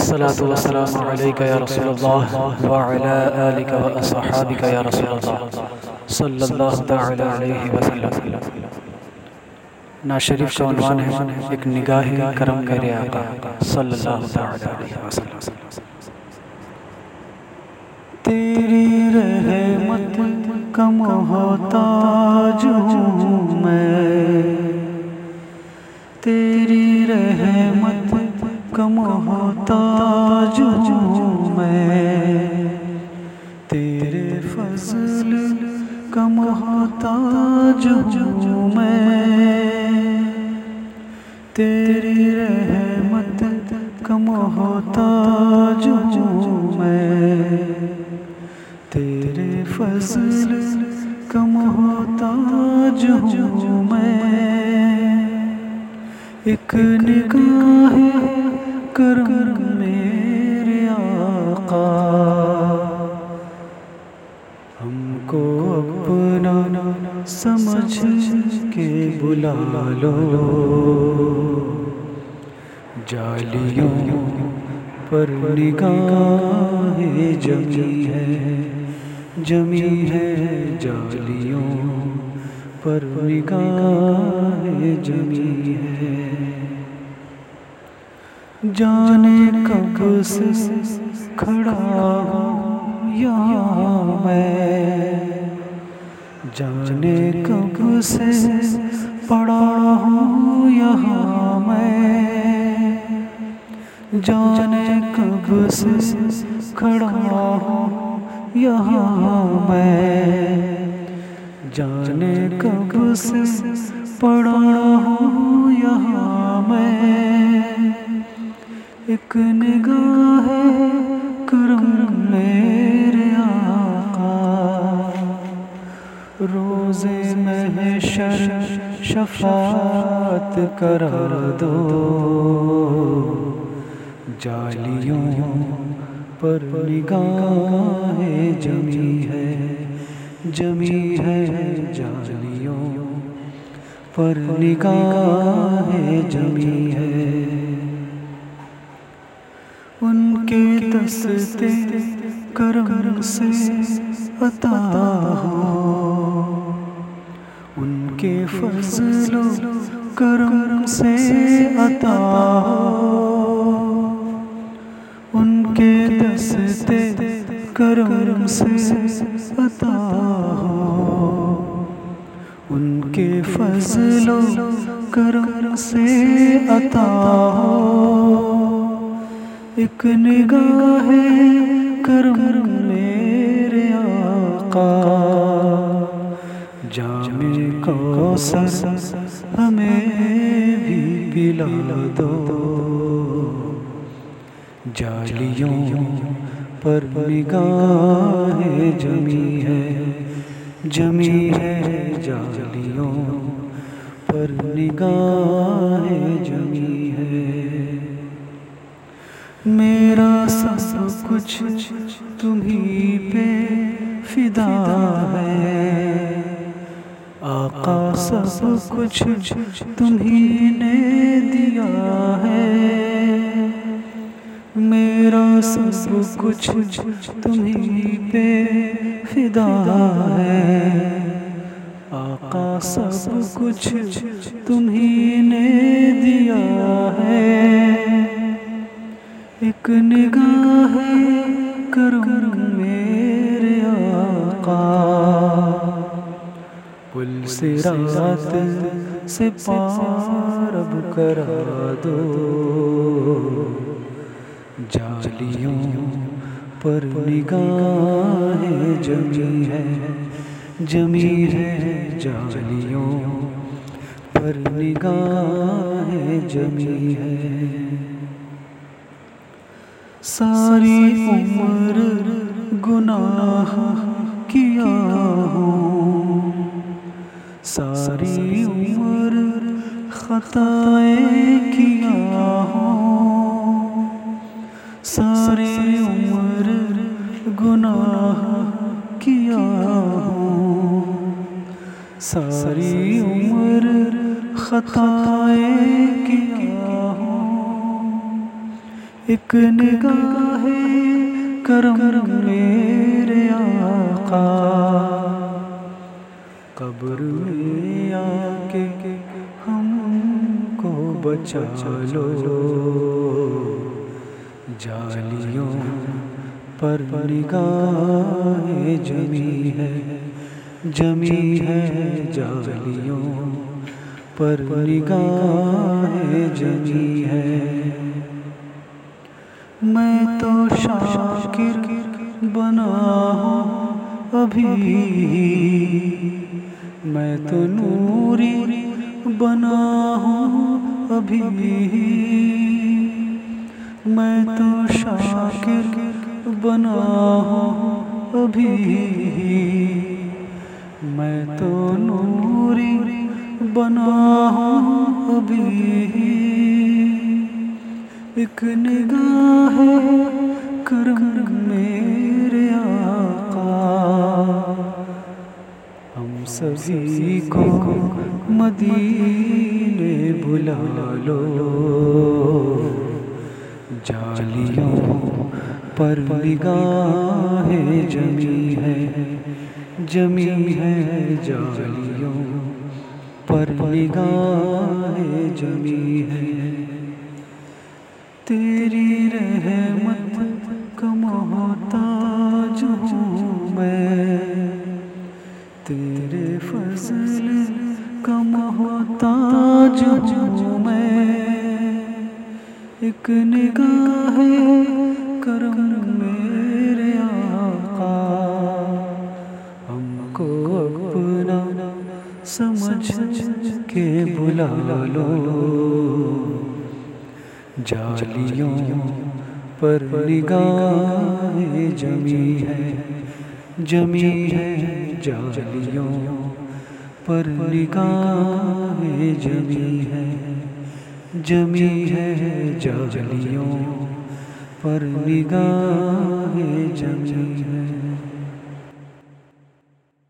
الصلاة والسلام عليك يا رسول الله وعلى آلك وأصحابك يا رسول الله. صلى الله تعالى عليه وسلم. ناشریف کا عنوان ہے، ایک نگاہ کرم میرے آقا صلی اللہ تعالی علیہ وسلم. تیری رحمت کا محتاج ہوں میں۔ تیری رحمت محتاج ہوں میں؟ تیرے فضل کا محتاج ہوں میں؟ تیری رحمت کا محتاج ہوں میں؟ تیرے فضل کا محتاج ہوں میں؟ ایک نگاہ کرم میرے آقا، ہم کو اپنا سمجھ کے بلا لو۔ جالیوں پر نگاہ جمی ہے جمی ہے جالیوں پر نگاہ جمی ہے۔ جانے کب سے کھڑا ہوں یہاں میں؟ جانے کب سے پڑا ہوں یہاں میں؟ جانے کب سے کھڑا ہوں یہاں میں؟ جانے کب سے پڑا ہوں یہاں میں؟ ایک نگاہ کرم میرے آقا۔ روز محشر شفاعت کرا دو۔ جالیوں پر نگاہ جمی ہے جمی ہے جالیوں پر نگاہ جمی ہے۔ کے دستے کرم سے عطا ہو۔ ان کے فضل و کرم سے عطا ہو۔ ان کے دستے کرم سے عطا ہو۔ ان کے فضل و کرم سے عطا ہو۔ ایک نگاہ کرم میرے آقا۔ جام کوثر ہمیں بھی پلا دو۔ جالیوں پر نگاہ جمی ہے جمی ہے جالیوں پر نگاہ کچھ تمہیں نے دیا ہے۔ میرا سب کچھ تمہیں پہ فدا ہے۔ آقا سب کچھ تمہیں نے دیا ہے۔ ایک نگاہ کرم میرے آقا۔ سے رات سے پارب کرا دو۔ جالیوں پر نگاہ جمی ہے جمی ہے۔ جالیوں پر نگاہ جمی ہے۔ ساری عمر گناہ کیا ہوں؟ ساری عمر خطائیں کیا ہوں ساری عمر گناہ کیا ہوں ساری عمر خطائیں کیا ہوں ایک نگاہ کرم میرے آقا قبر کو بچا لو جالیوں پر نگاہ جمی ہے جمی ہے جالیوں پر نگاہ جمی ہے۔ میں تو شاکر بنا ہوں ابھی، میں تو نوری بنا ہوں ابھی میں تو شاکر بنا ہوں ابھی۔ میں تو نوری بنا ہوں ابھی۔ ایک نگاہ کرم میرے آقا۔ ہم سبھی کو مدینے بلا لو جالیوں پر نگاہ جمی ہے جمی ہے جالیوں پر نگاہ جمی محتاج ہوں میں ایک نگاہ کرم میرے آقا، ہم کو اپنا سمجھ کے بلا لو۔ جالیوں پر نگاہ جمی ہے جمی ہے جالیوں۔ پر نگاہ جمی ہے جمی ہے جلیوں پر نگاہ جمی ہے